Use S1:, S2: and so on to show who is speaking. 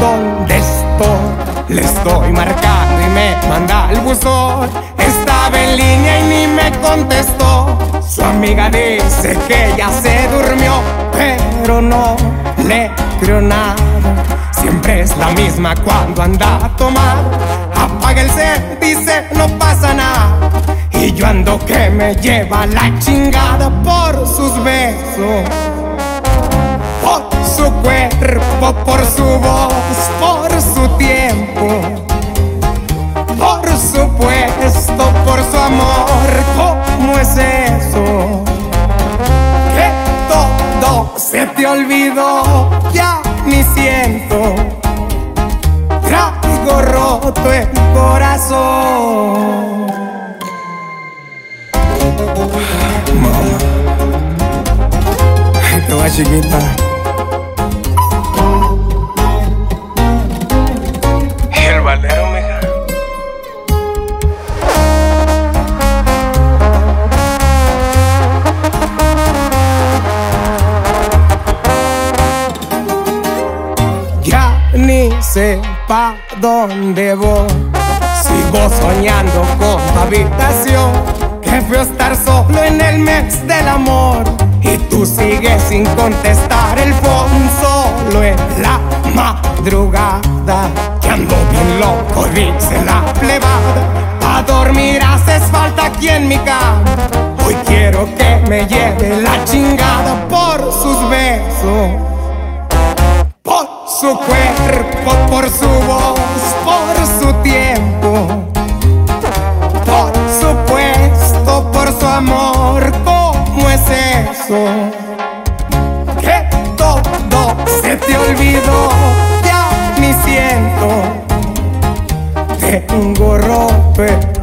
S1: dónde estoy. Le estoy marcando y me manda al buzón. Estaba en línea y ni me contestó. Su amiga dice que ya se durmió, pero no le creo nada. Siempre es la misma cuando anda a tomar. Apaga el set, dice no pasa nada. Y yo ando que me lleva la chingada por sus besos su cuerpo, por su voz, por su tiempo, por supuesto, por su amor. ¿Cómo es eso? Que todo se te olvidó, ya ni siento. Traigo roto el corazón. Mamá, te va chiquita. Ni sé pa' dónde voy. Sigo soñando con tu habitación. Qué feo estar solo en el mes del amor. Y tú sigues sin contestar el phone solo en la madrugada. Que ando bien loco, dice la plebada. Pa' dormir haces falta aquí en mi cama. Hoy quiero que me lleve la chingada por sus besos su cuerpo, por su voz, por su tiempo. Por supuesto, por su amor, ¿cómo es eso? Que todo se te olvidó, ya ni siento. Tengo ropa